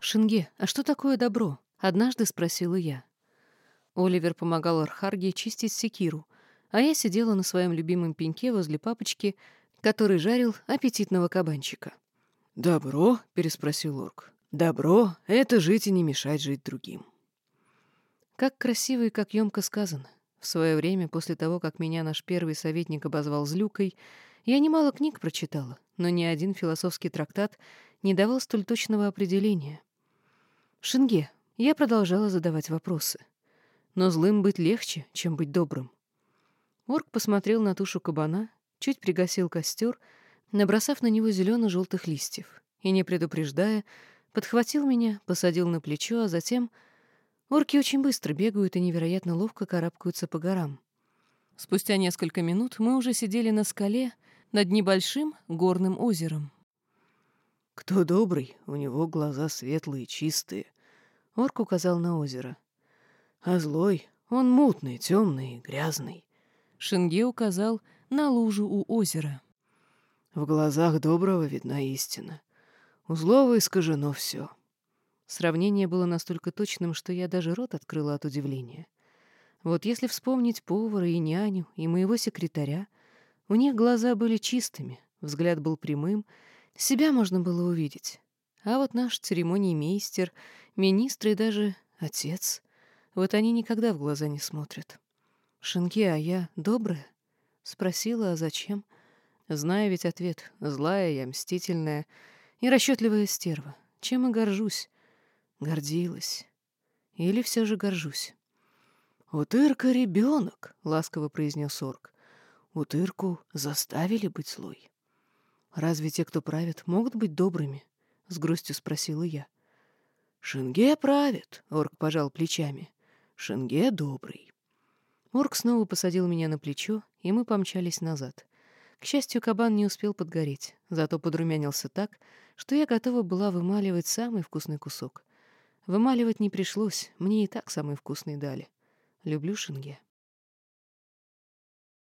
«Шинге, а что такое добро?» — однажды спросила я. Оливер помогал Архарге чистить секиру, а я сидела на своем любимом пеньке возле папочки, который жарил аппетитного кабанчика. «Добро?» — переспросил орк. «Добро — это жить и не мешать жить другим». Как красиво и как емко сказано. В свое время, после того, как меня наш первый советник обозвал злюкой, я немало книг прочитала, но ни один философский трактат не давал столь точного определения. Шинге, я продолжала задавать вопросы. Но злым быть легче, чем быть добрым. Орк посмотрел на тушу кабана, чуть пригасил костер, набросав на него зелено-желтых листьев, и, не предупреждая, подхватил меня, посадил на плечо, а затем... Орки очень быстро бегают и невероятно ловко карабкаются по горам. Спустя несколько минут мы уже сидели на скале над небольшим горным озером. «Кто добрый, у него глаза светлые, чистые», — орк указал на озеро. «А злой, он мутный, темный, грязный». Шинге указал на лужу у озера. В глазах доброго видна истина. У злого искажено все. Сравнение было настолько точным, что я даже рот открыла от удивления. Вот если вспомнить повара и няню, и моего секретаря, у них глаза были чистыми, взгляд был прямым, себя можно было увидеть. А вот наш церемониймейстер, министр и даже отец, вот они никогда в глаза не смотрят. «Шинки, а я добрая?» Спросила, а зачем? Зная ведь ответ. Злая я, мстительная и расчетливая стерва. Чем и горжусь. Гордилась. Или все же горжусь. «Утырка — ребенок», — ласково произнес орк. «Утырку заставили быть злой». «Разве те, кто правит, могут быть добрыми?» — с грустью спросила я. «Шинге правит», — орк пожал плечами. «Шинге добрый». Орк снова посадил меня на плечо, и мы помчались назад. К счастью, кабан не успел подгореть, зато подрумянился так, что я готова была вымаливать самый вкусный кусок. Вымаливать не пришлось, мне и так самый вкусный дали. Люблю шинге.